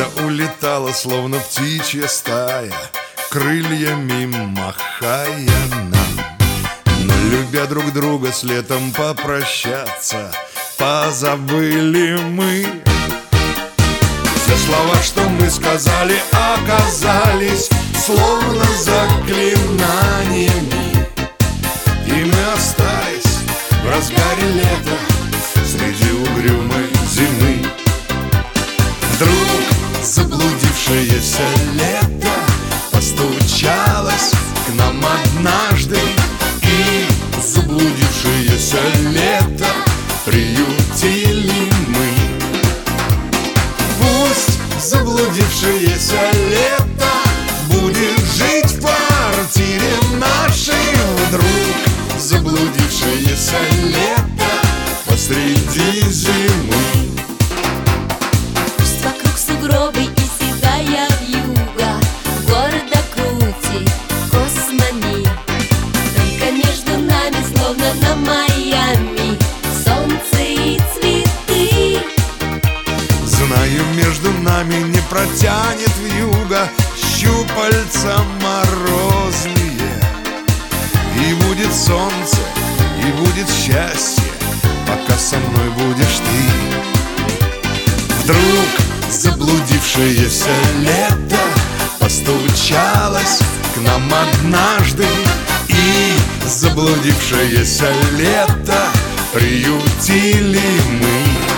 Лето улетало, словно птичья стая Крыльями махая нам. Но любя друг друга с летом попрощаться Позабыли мы. Все слова, что мы сказали, оказались Словно заклинаниями заблудившееся лето Будет жить в квартире нашей Вдруг. Заблудившееся лето Посреди зимы нами не протянет вьюга Щупальца морозные. И будет солнце, и будет счастье Пока со мной будешь ты. Вдруг заблудившееся лето Постучалось к нам однажды И заблудившееся лето Приютили мы.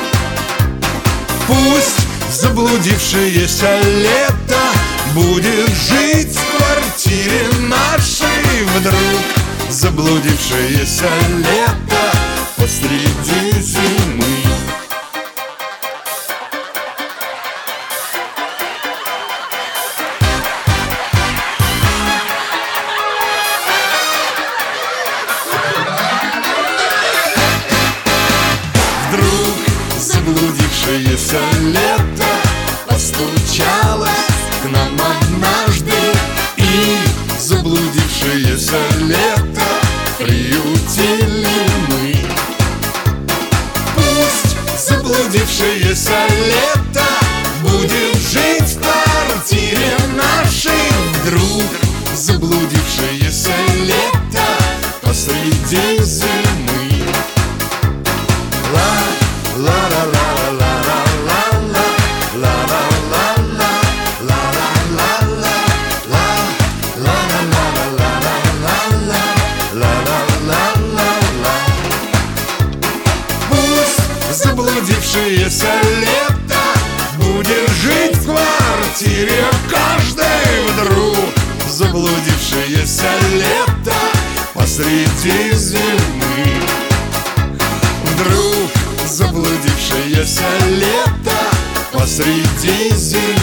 Пусть заблудившееся лето Будет жить в квартире нашей. Вдруг заблудившееся лето Посреди зимы. Вдруг заблудившееся лето лето Приютили мы. Пусть заблудившееся лето Будет жить в квартире нашей. Вдруг заблудившееся лето Посреди зимы. Пусть заблудившееся лето Будет жить в квартире каждой вдруг. Заблудившееся лето посреди зимы. Вдруг заблудившееся лето посреди зимы